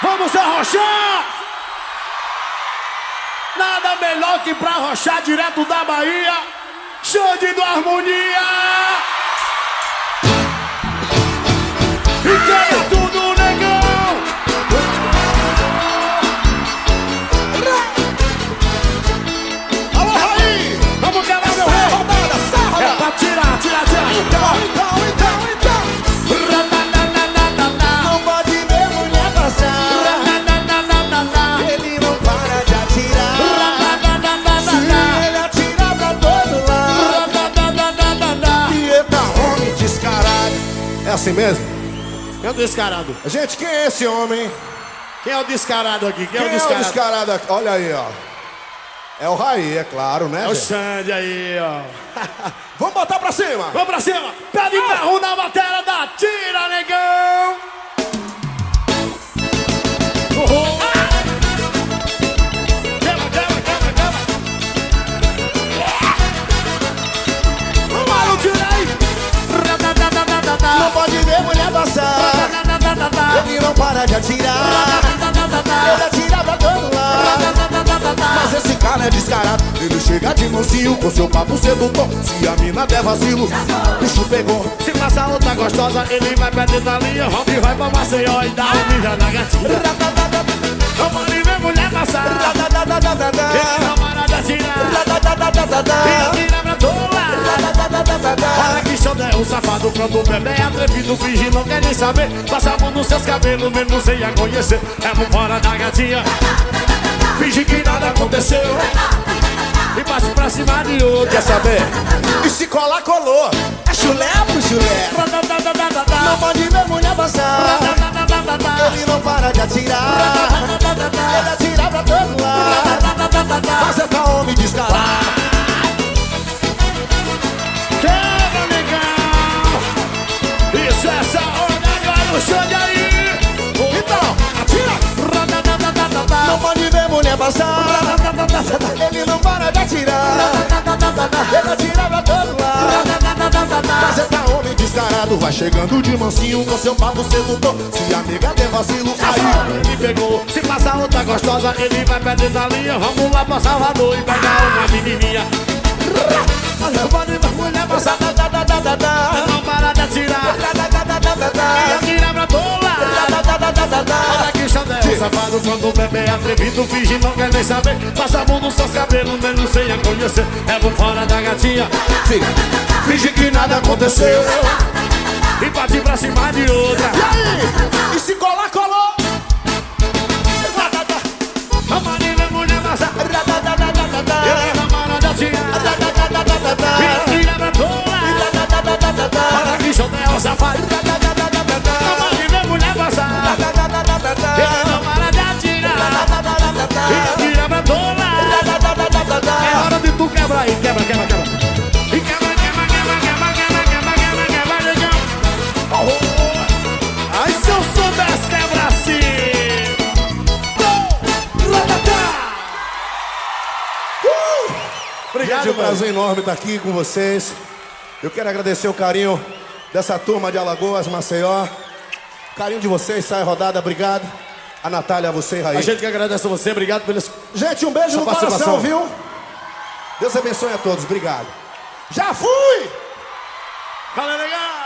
Vamos arrochar! Nada melhor que pra arrochar direto da Bahia. Xande do Harmonia! Assim mesmo? Quem é o descarado? Gente, quem é esse homem? Quem é o descarado aqui? Quem, Quem é o descarado? descarado aqui? Olha aí, ó. É o Raí, é claro, né, É o gente? Xande aí, ó. Vamos botar pra cima. Vamos pra cima! Pede pra na matéria da Tira, negão! Para de atirar. Ele atira pra todo lado. Mas esse cara é descarado. Ele chega de mansinho com seu papo sedutor. Se a mina der vacilo, bicho pegou. Se passa outra gostosa, ele vai pra dentro linha Rompe vai pra Maceió e dá um mija na gatinha Vamos ali ver mulher passar Ele de atirar safado quando o bebê é atrevido Finge não quer nem saber Passa a mão nos seus cabelos mesmo sem a conhecer É um fora da gatinha Finge que nada aconteceu E passe pra cima de outro Quer saber? E se colar, colou. É chulé pro chulé. Não pode ver mulher passar. Passar. Ele não para de atirar. Ele atira pra todo lado. Mas é pra homem descarado. Vai chegando de mansinho com seu papo sedutor. Se a nega der vacilo, aí. Ele pegou, se passa outra gostosa, ele vai perder da linha. Vamos lá pra Salvador e pegar uma menininha. Safado quando o bebê é atrevido Finge não quer nem saber. Passa a mão nos seus cabelos, mesmo sem a conhecer. É por fora da gatinha. Fica. Finge que nada aconteceu. E bate pra cima de outra Obrigado, Gente, é um prazer enorme estar aqui com vocês. Eu quero agradecer o carinho dessa turma de Alagoas, Maceió. O carinho de vocês, sai rodada, obrigado. A Natália, a você, Raí. A gente que agradece a você, obrigado pelos... Gente, um beijo no coração, viu? Deus abençoe a todos, obrigado. Já fui! Fala, legal.